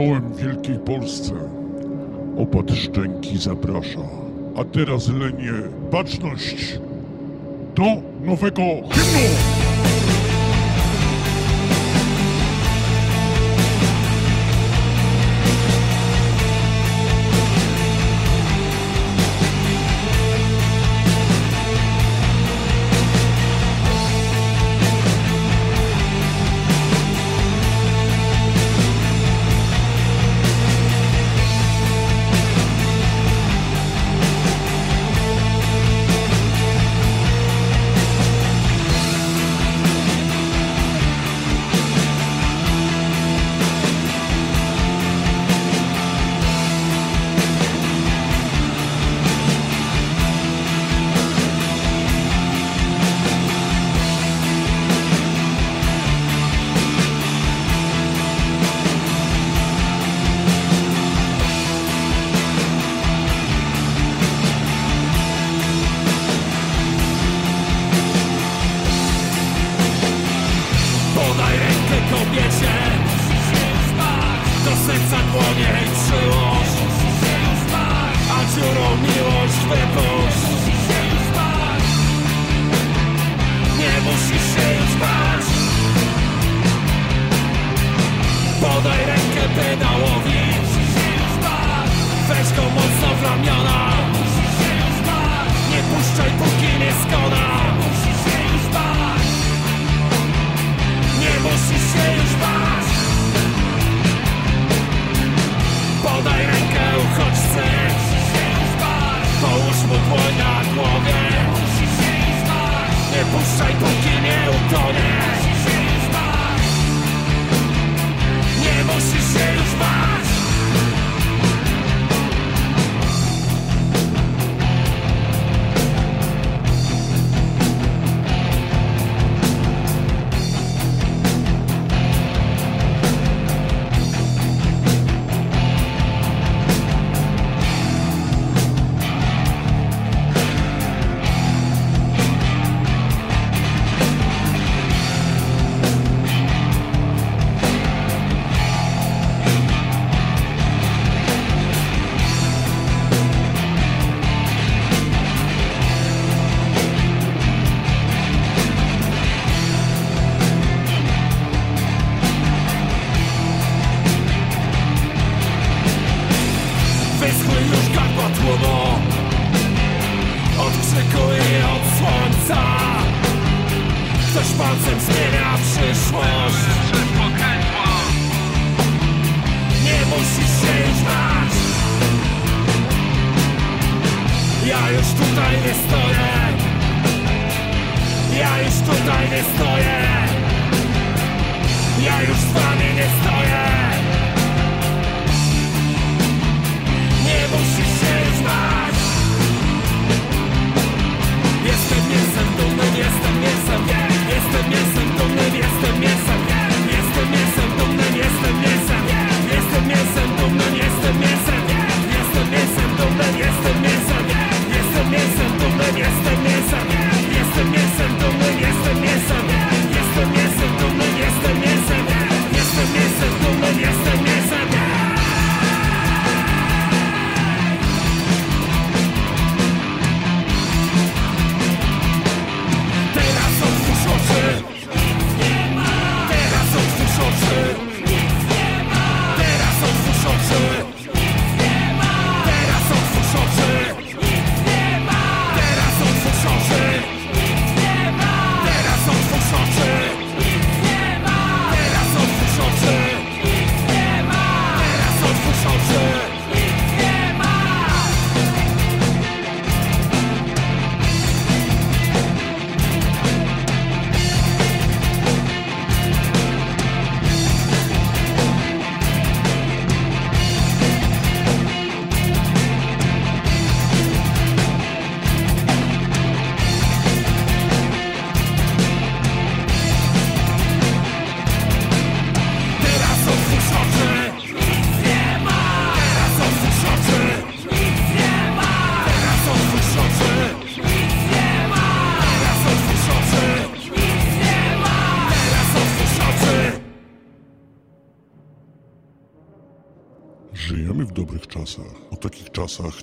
czołem wielkiej Polsce. Opat Szczęki zaprasza. A teraz lenie baczność do nowego hymnu!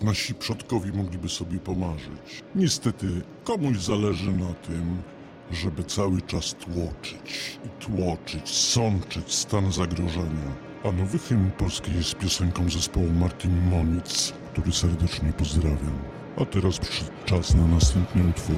nasi przodkowie mogliby sobie pomarzyć. Niestety, komuś zależy na tym, żeby cały czas tłoczyć i tłoczyć, sączyć stan zagrożenia. A nowy hymn polski jest piosenką zespołu Martin Monic, który serdecznie pozdrawiam. A teraz przyszedł czas na następny utwór.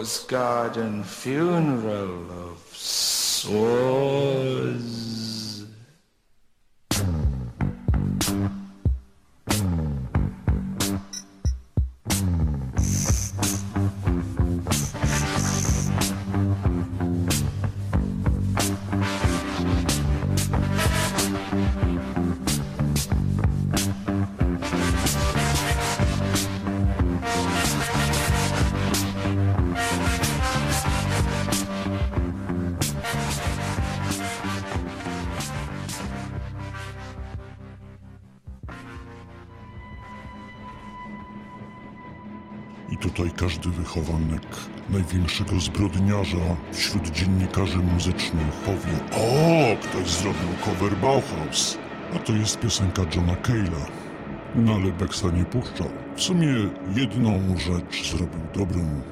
The rose garden funeral of swords. Wychowanek największego zbrodniarza wśród dziennikarzy muzycznych powie O, ktoś zrobił cover Bauhaus, a to jest piosenka Johna Cale'a. No ale Becksa nie puszczał. W sumie jedną rzecz zrobił dobrą.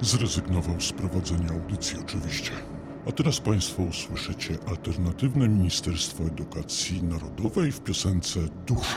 Zrezygnował z prowadzenia audycji oczywiście. A teraz Państwo usłyszycie alternatywne Ministerstwo Edukacji Narodowej w piosence Dusz.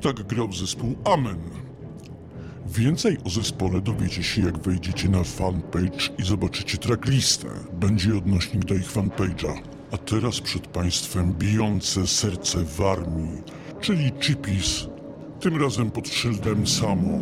Tak grał zespół Amen. Więcej o zespole dowiecie się jak wejdziecie na fanpage i zobaczycie tracklistę. Będzie odnośnik do ich fanpage'a. A teraz przed Państwem bijące serce w armii, czyli Chipis, tym razem pod szyldem Samo.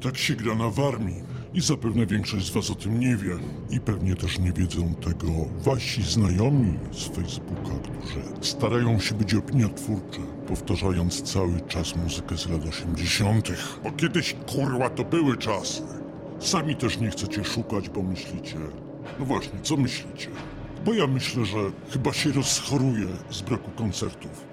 Tak się gra na warmii. I zapewne większość z was o tym nie wie. I pewnie też nie wiedzą tego wasi znajomi z Facebooka, którzy starają się być opiniotwórczy, powtarzając cały czas muzykę z lat 80. Bo kiedyś, kurwa, to były czasy. Sami też nie chcecie szukać, bo myślicie... No właśnie, co myślicie? Bo ja myślę, że chyba się rozchoruję z braku koncertów.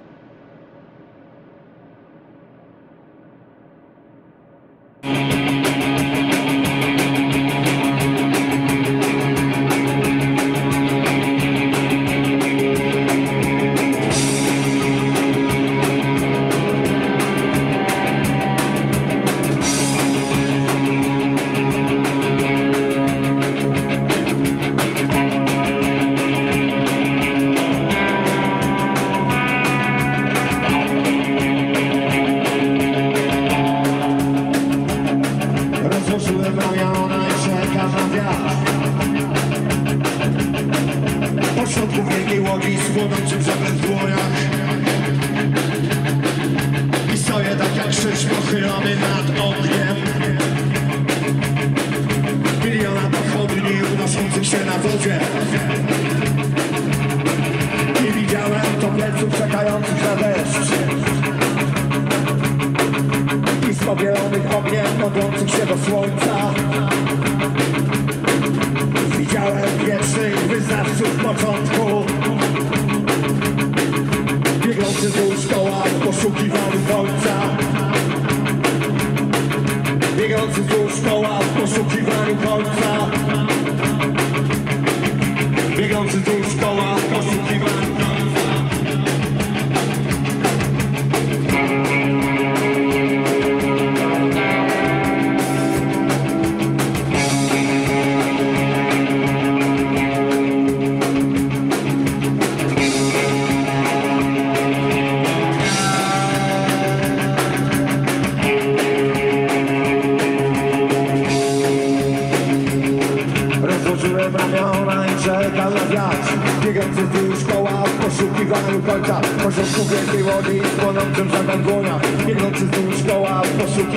Złożyłem ramiona i czekam na wiatr. Pośrodku wielkiej łogi z płonącym żaglem w dłoniach. I stoję tak jak krzyż pochylony nad ogniem. Miliona pochodni unoszących się na wodzie. Nie widziałem to pleców czekających na deszcz pobielonych ogniem modlących się do słońca. Widziałem wiecznych wyznawców początku. Biegnący wzdłuż koła w poszukiwaniu końca Biegnący wzdłuż koła w poszukiwaniu końca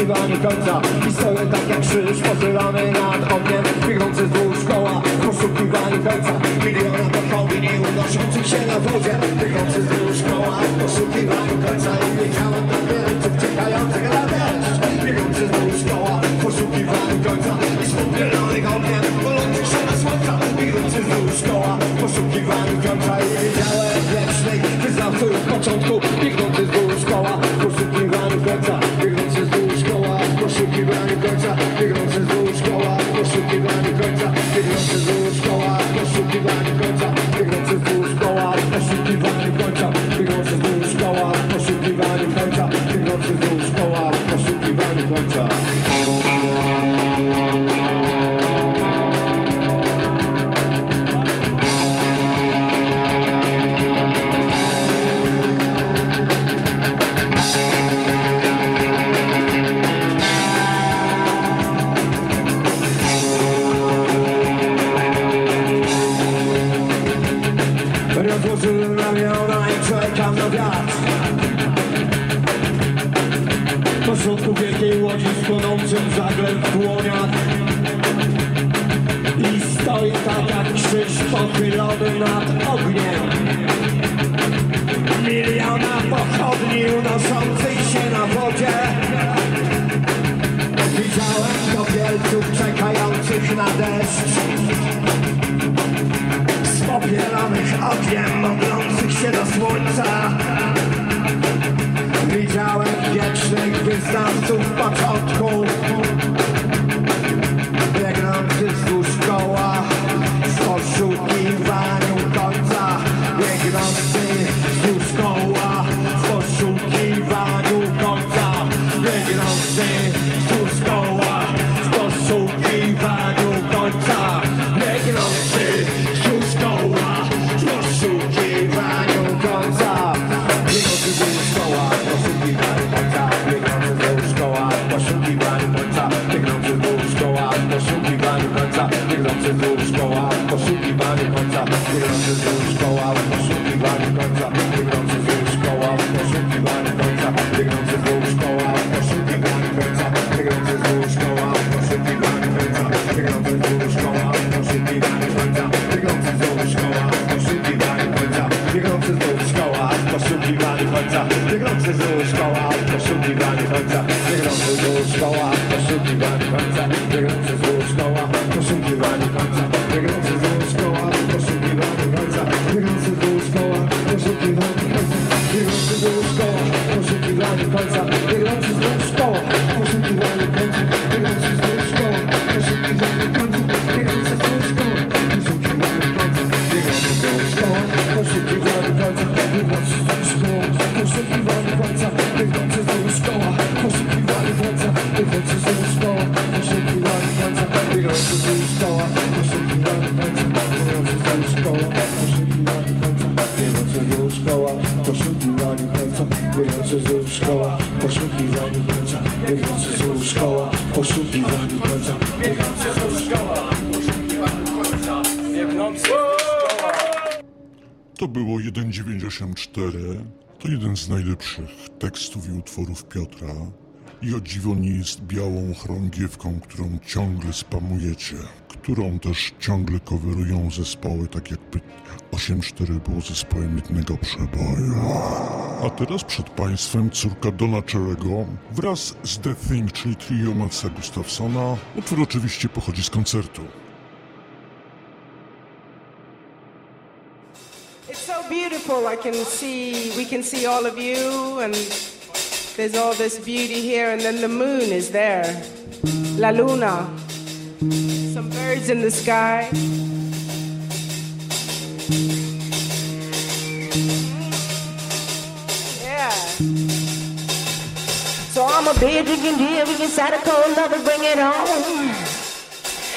oczekiwanie końca. I stoję tak jak krzyż pochylony nad ogniem Biegnący wzdłuż koła w poszukiwaniu końca. Miliona pochodni unoszących się na wodzie Biegnący wzdłuż koła w poszukiwaniu końca. time to box To było 1984. To jeden z najlepszych tekstów i utworów Piotra. I o dziwo nie jest białą chorągiewką, którą ciągle spamujecie, którą też ciągle coverują zespoły, tak jakby 8-4 było zespołem jednego przeboju. A teraz przed Państwem córka Dona Cherego wraz z The Thing, czyli trio Matsa Gustafsona. Utwór oczywiście pochodzi z koncertu. I can see, we can see all of you, and there's all this beauty here, and then the moon is there. La Luna. Some birds in the sky. Yeah. So I'm a beer drinking deal, we can inside a cold lover, bring it on.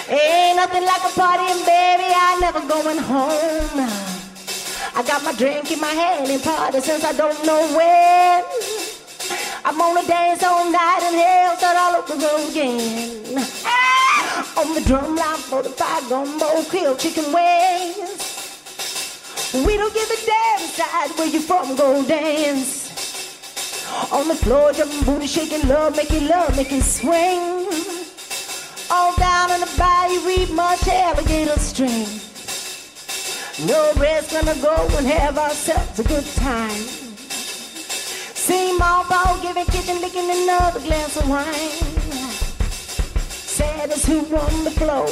Ain't nothing like a party, and baby, I never going home. I got my drink in my hand and party since I don't know when. I'm gonna dance all night and hell start all over again. Ah! On the drum line, 45 gumbo, kill chicken wings. We don't give a damn side where you from, go dance. On the floor, jumping booty, shaking love, making love, making swing. All down in the bayou, we much alligator string. No rest, gonna go and have ourselves a good time. See my ball giving, kitchen, licking another glass of wine. Sad as who on the floor,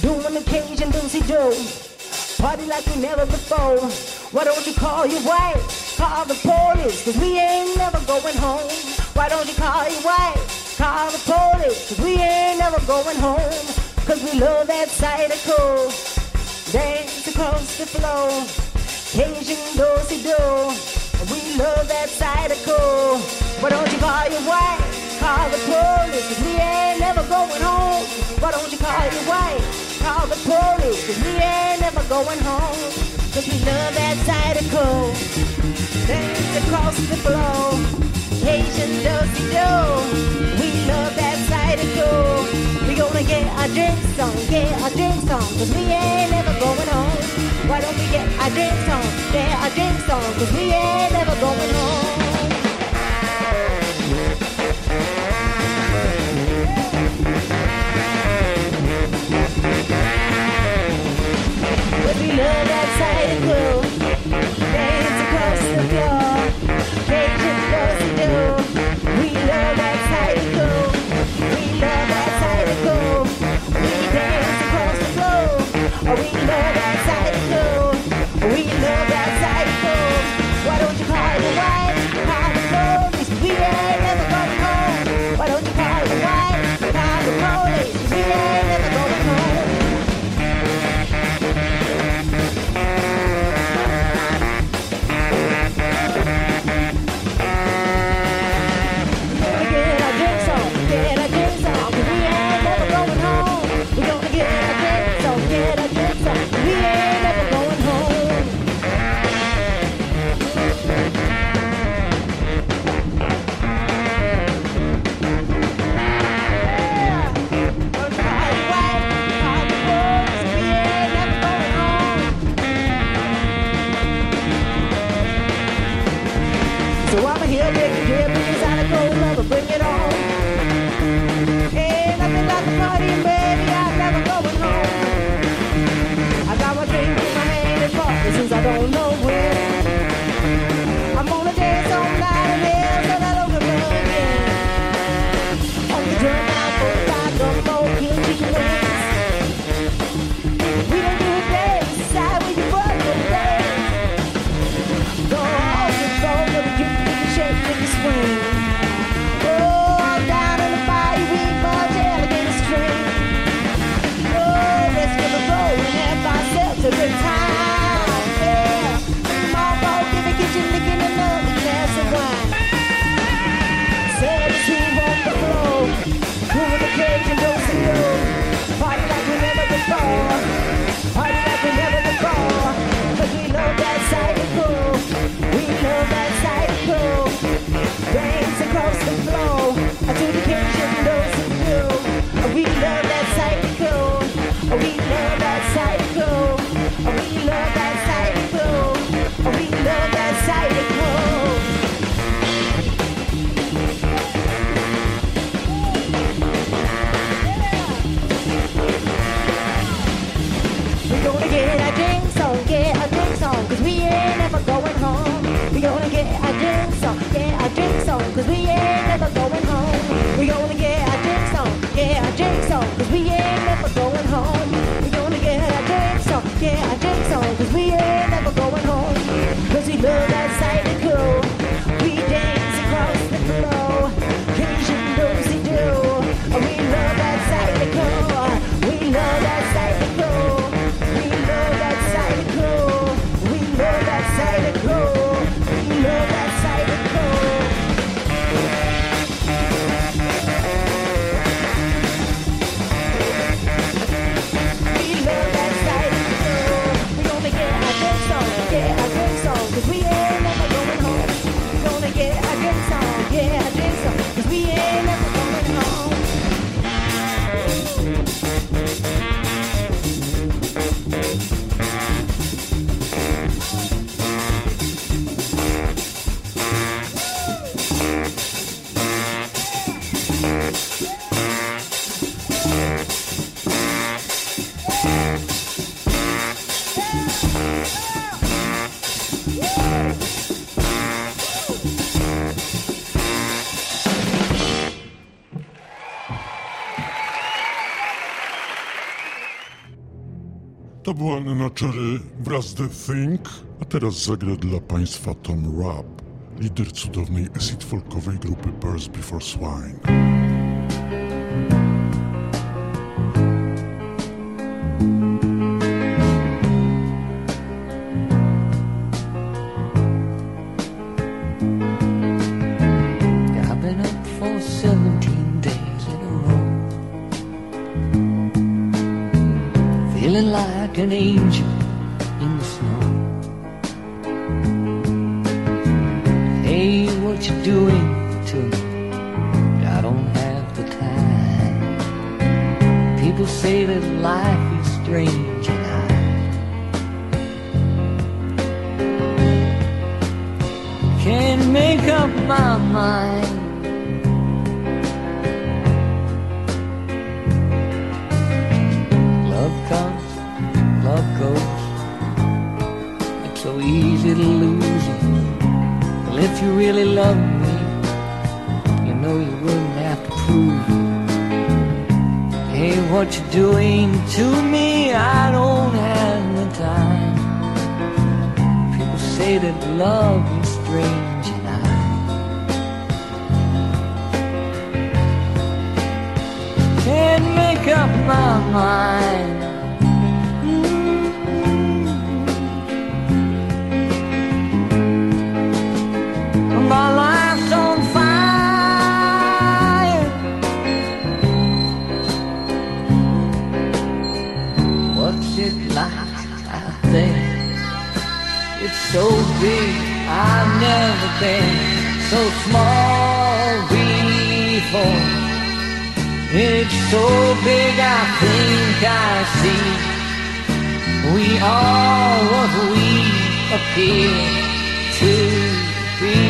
doing the occasion, doozy do. Party like we never before. Why don't you call your wife? Call the police, cause we ain't never going home. Why don't you call your wife? Call the police, cause we ain't never going home. Cause we love that side of cool. Dance across the floor. Cajun do do. We love that side of cool. Why don't you call your wife? Call the police, cause we ain't never going home. Why don't you call your wife? Call the police, cause we ain't never going home. Cause we love that side of cool. Dance across the floor. Cajun do do. We love that side of cool. Gonna get our drinks on, get our drinks on, cause we ain't never going home. Why don't we get a drinks on, get our drinks on, cause we ain't never going home. The Think, a teraz zagra dla Państwa Tom Rabb, lider cudownej acid folkowej grupy Birds Before Swine. Easy to lose you. Well, if you really love me, you know you wouldn't have to prove it. Hey, what you doing to me? I don't have the time. People say that love is strange and I can't make up my mind. Big, I've never been so small before. It's so big, I think I see. We are what we appear to be.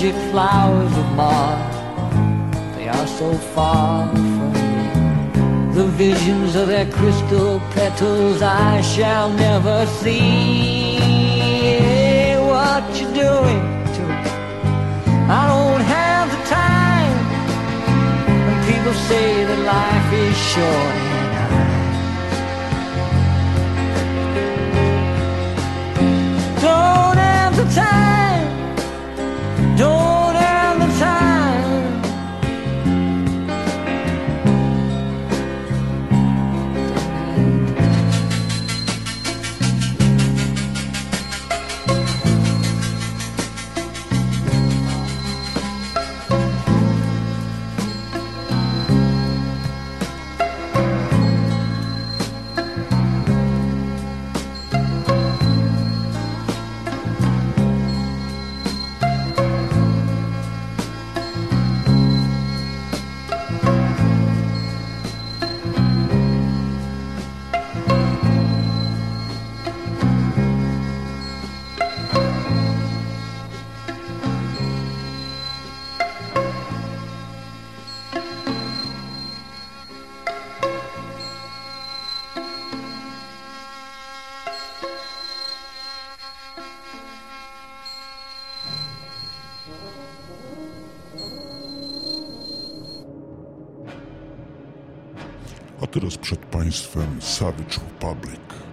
The flowers of Mars, they are so far from me. The visions of their crystal petals I shall never see. What you doing to me? I don't have the time. And people say that life is short and I don't have the time. Teraz przed Państwem Savage Republic.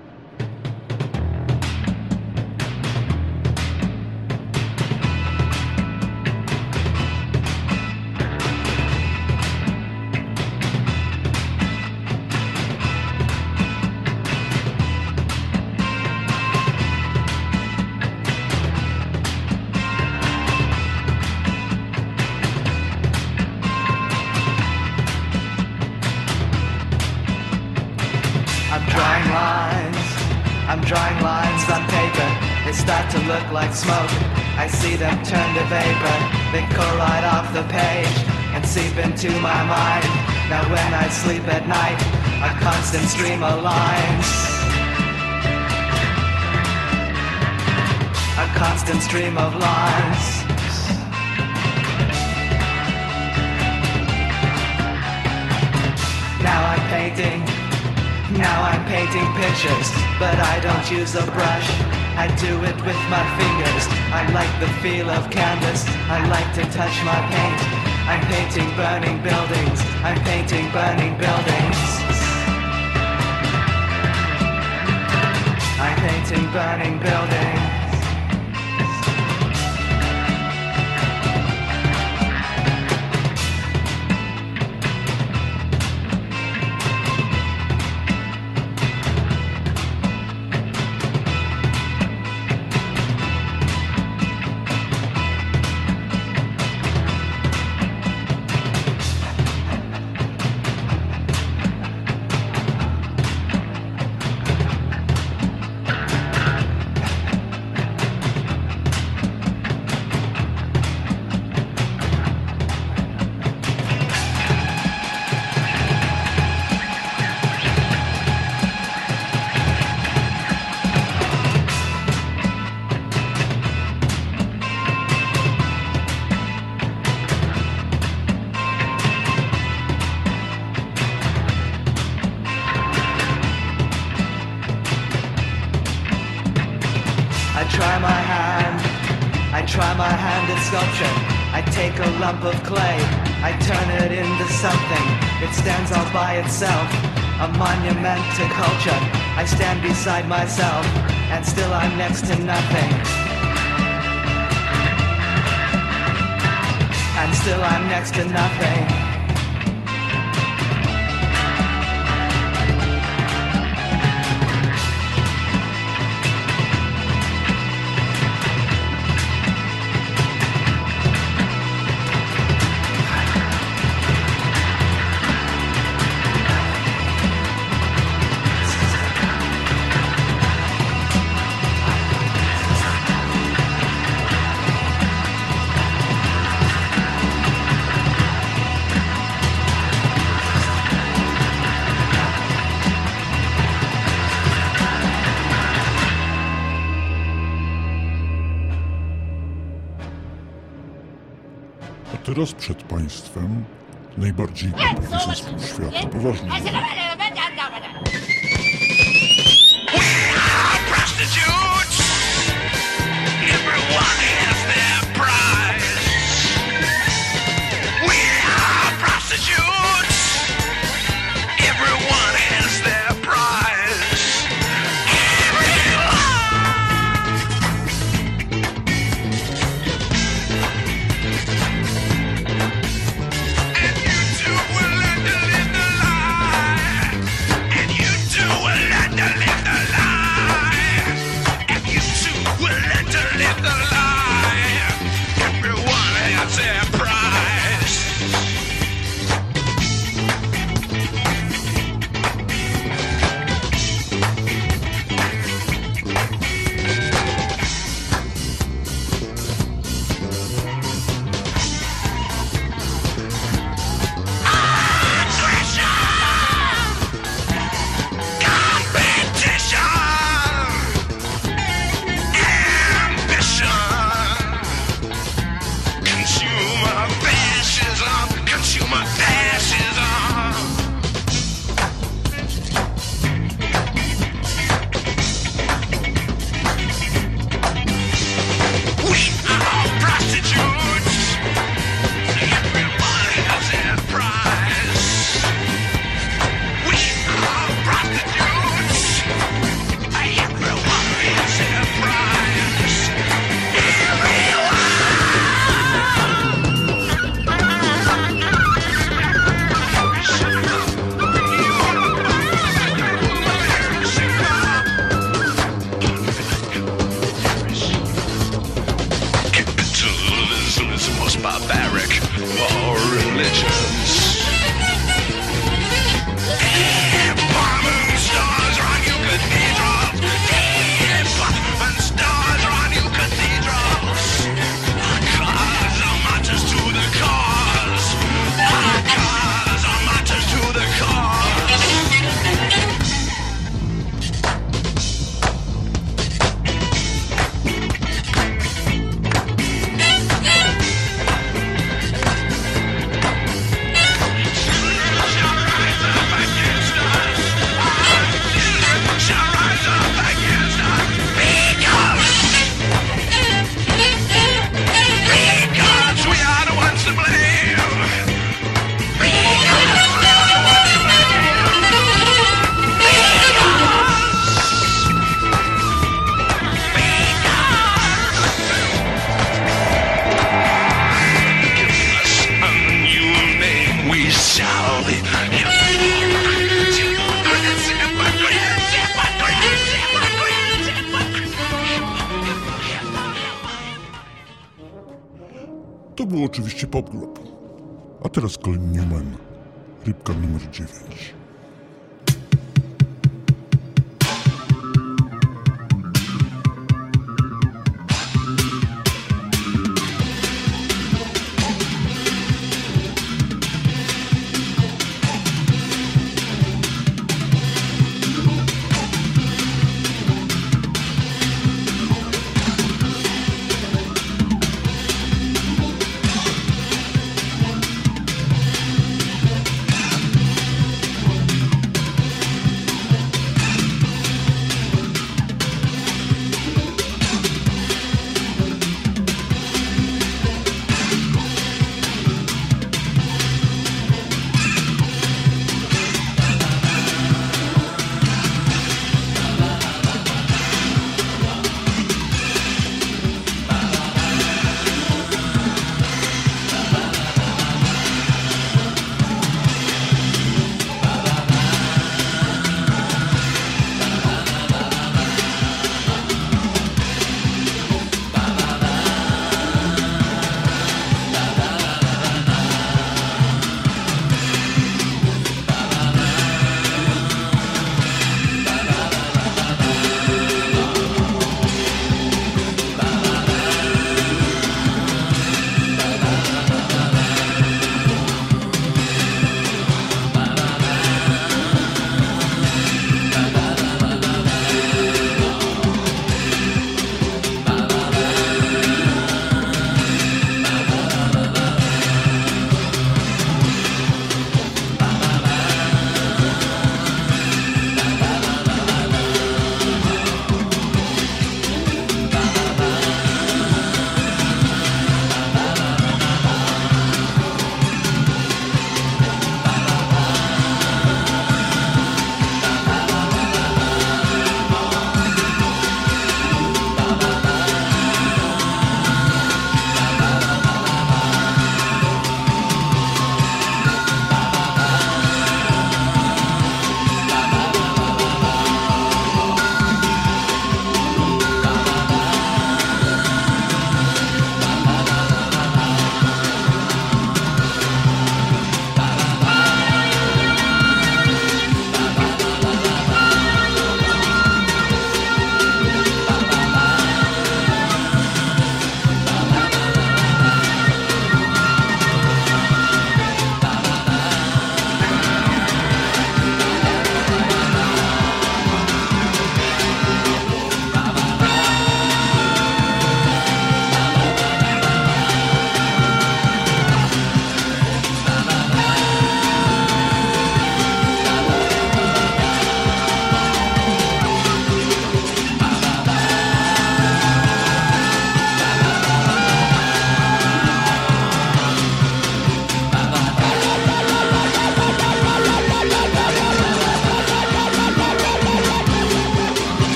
sleep at night, a constant stream of lines. A constant stream of lines. Now I'm painting, now I'm painting pictures, but I don't use a brush. I do it with my fingers. I like the feel of canvas. I like to touch my paint. I'm painting burning buildings. I'm painting burning buildings. I'm painting burning buildings. Lump of clay, I turn it into something. It stands all by itself, a monument to culture. I stand beside myself, and still I'm next to nothing. And still I'm next to nothing. das schwer zu berechnen.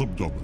субдома.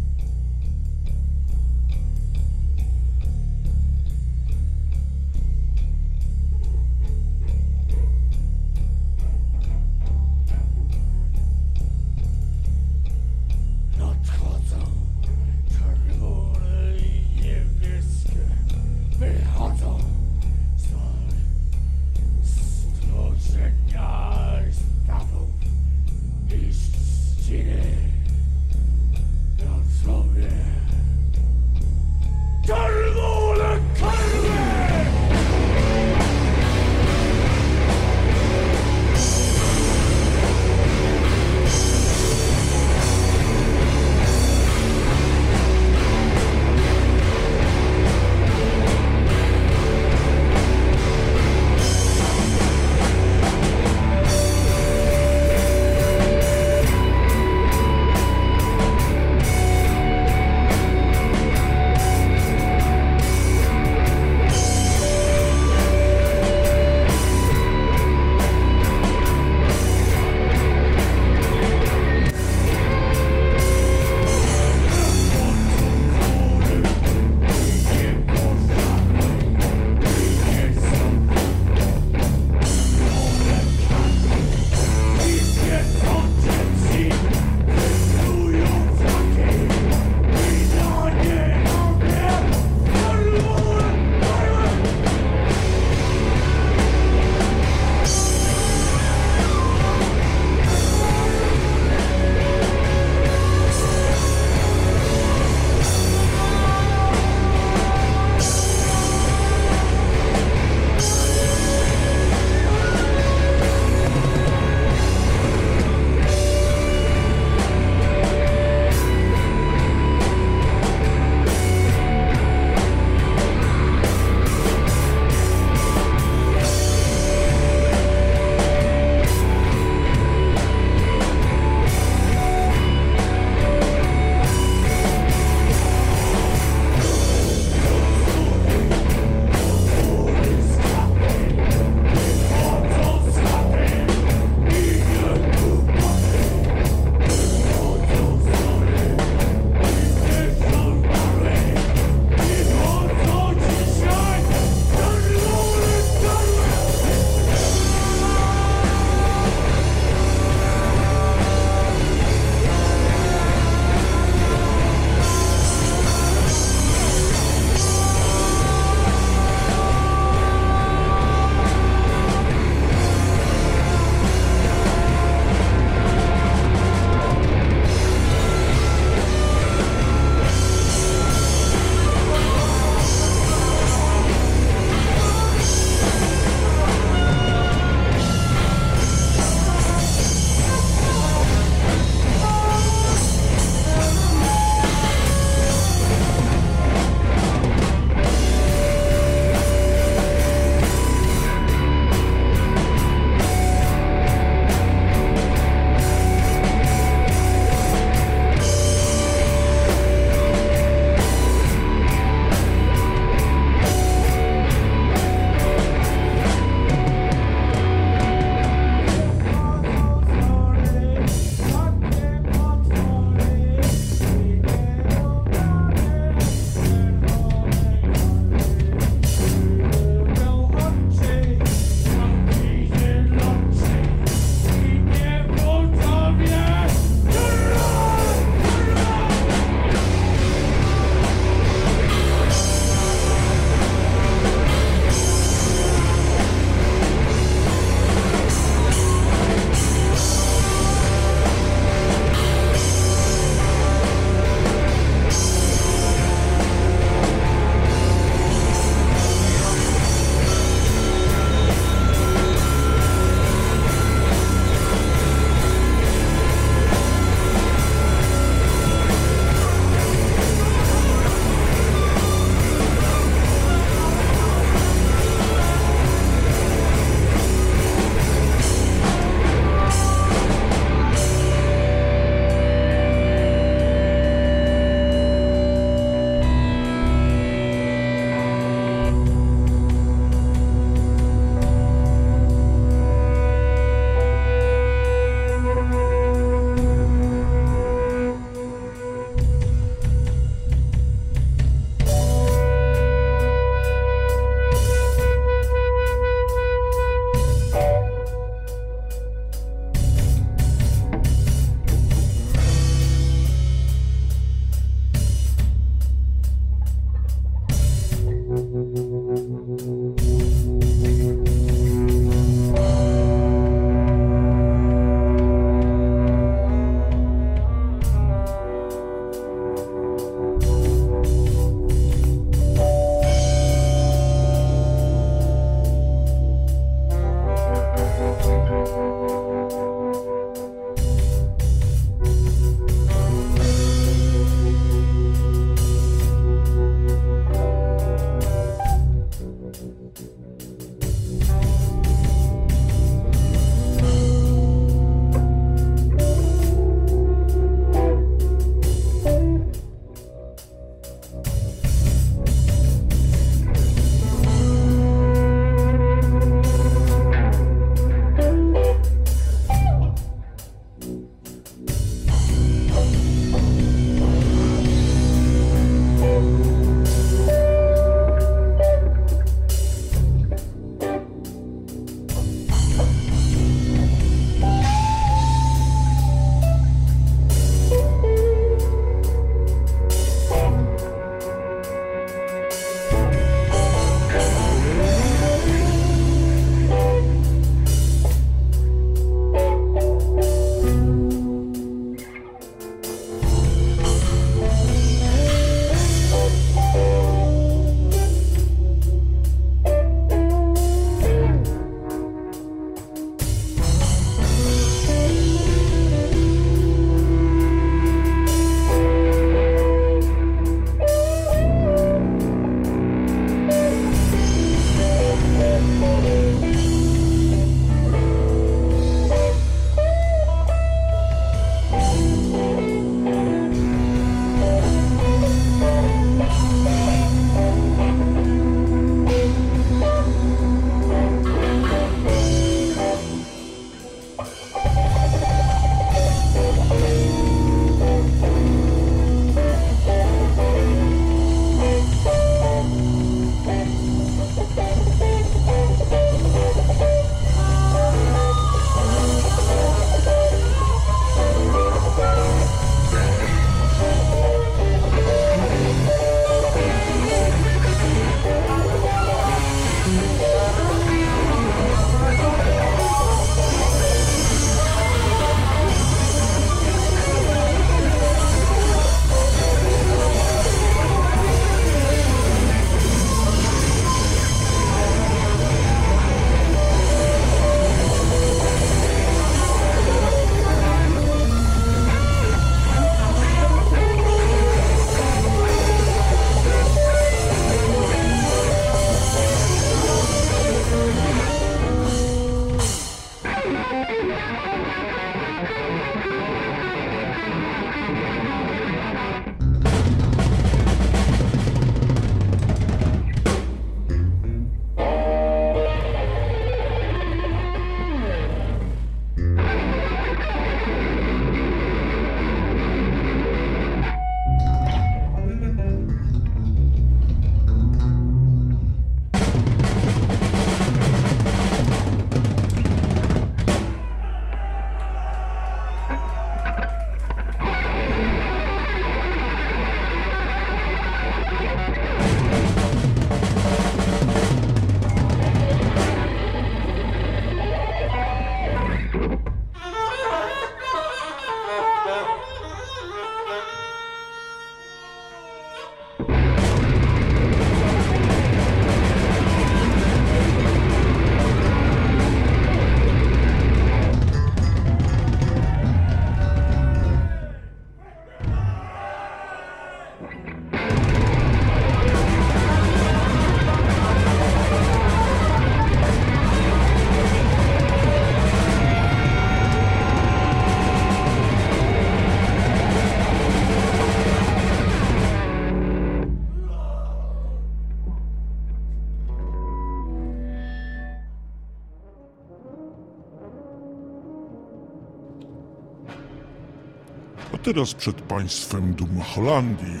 Teraz przed państwem duma Holandii,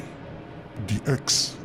DX.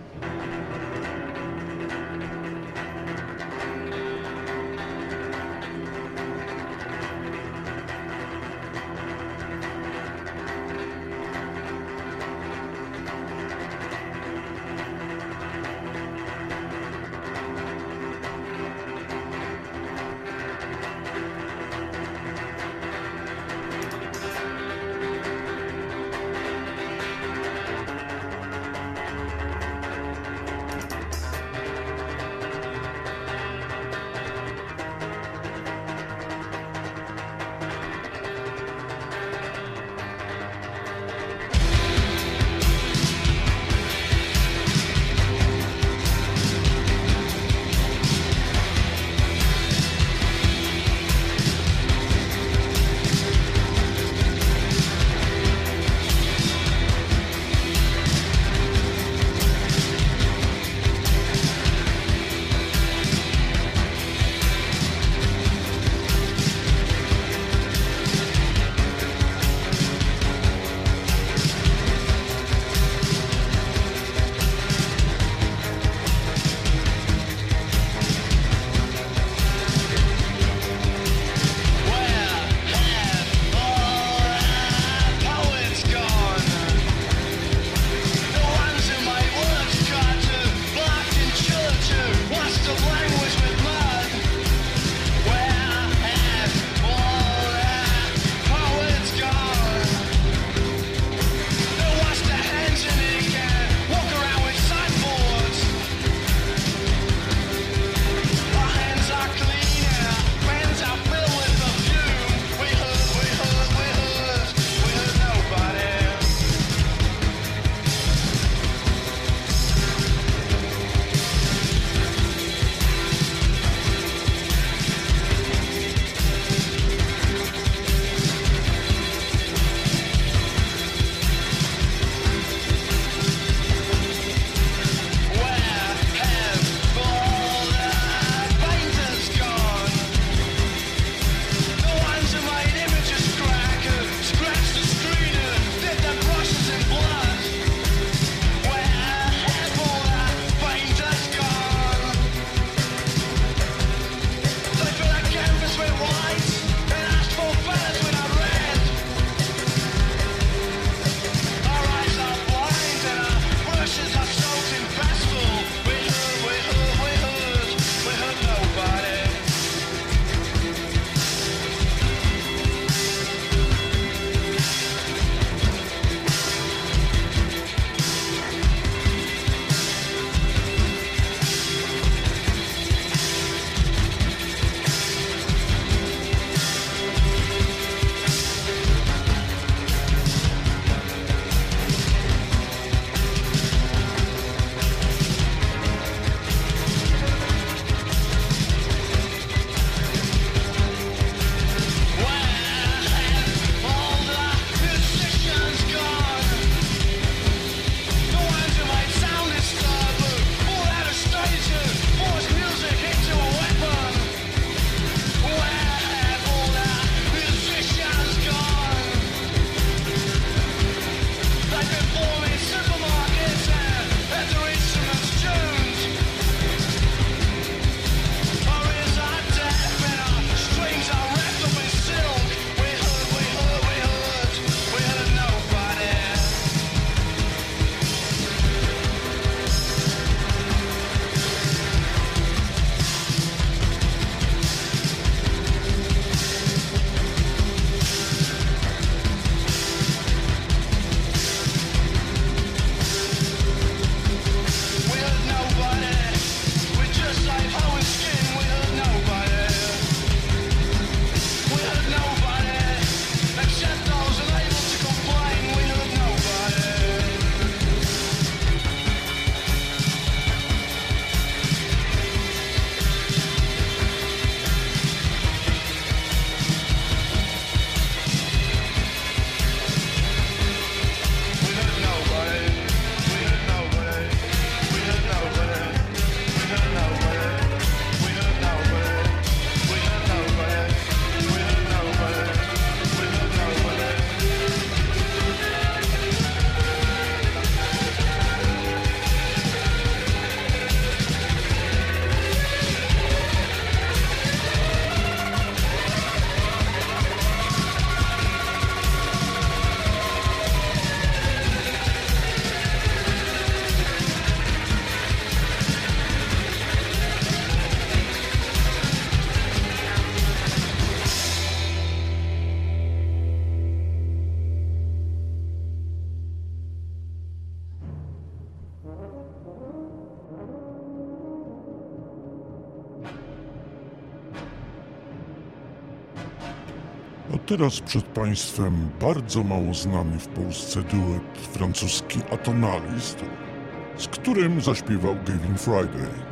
teraz przed Państwem bardzo mało znany w Polsce duet francuski Atonalist, z którym zaśpiewał Gavin Friday.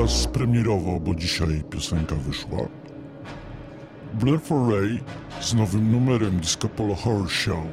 teraz premierowo, bo dzisiaj piosenka wyszła. Blair Foray z nowym numerem Disco Polo Horror Show.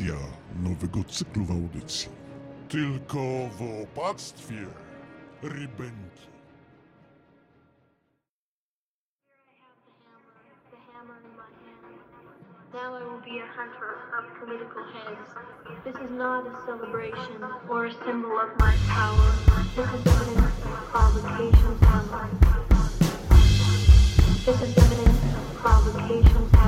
Inauguracja nowego cyklu w audycji. Tylko w opactwie. Now I will be a hunter of political heads. This is not a celebration or a symbol of my power. This is evidence of provocation's hammer. This is evidence of provocation's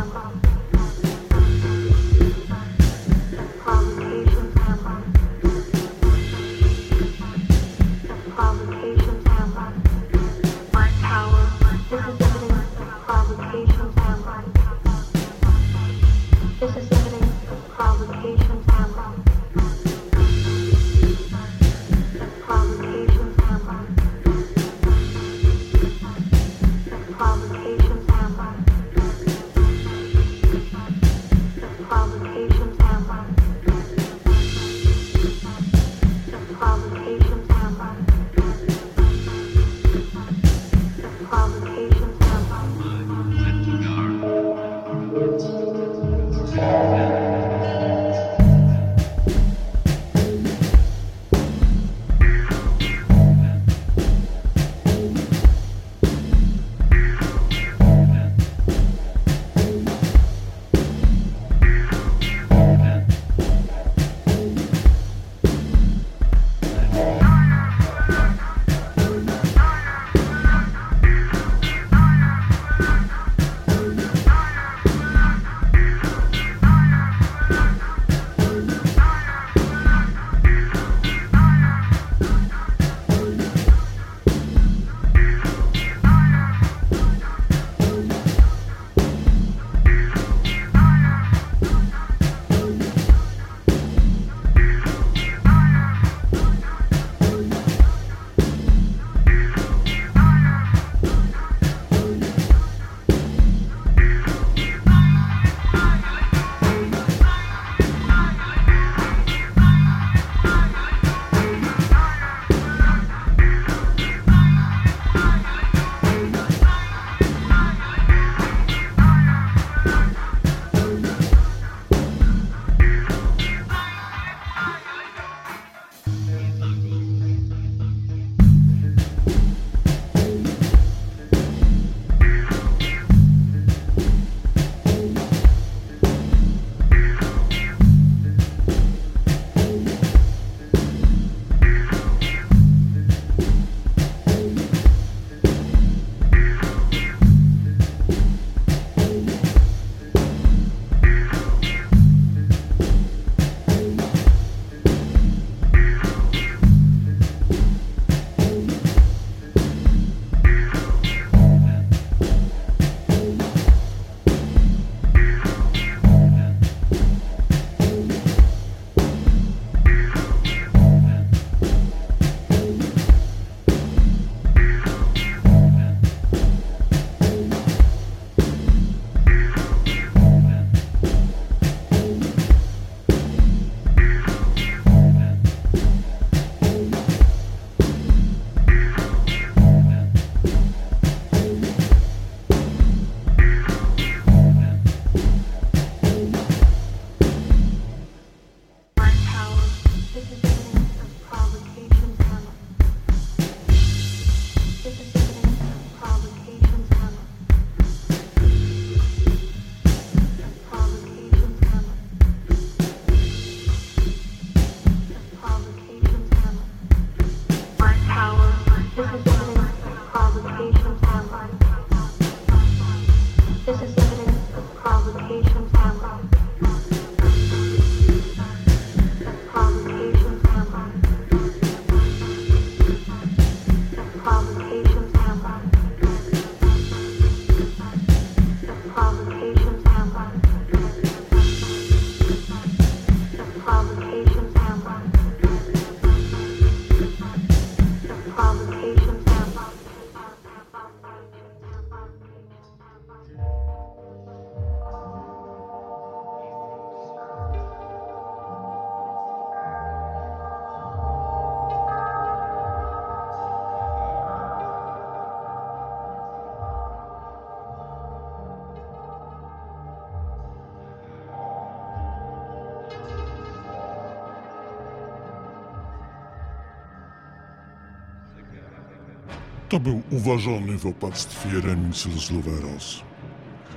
To był uważany w opactwie remix z Loveros.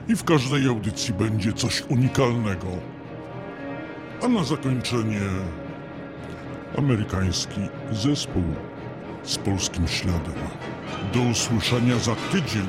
I w każdej audycji będzie coś unikalnego. A na zakończenie amerykański zespół z polskim śladem. Do usłyszenia za tydzień.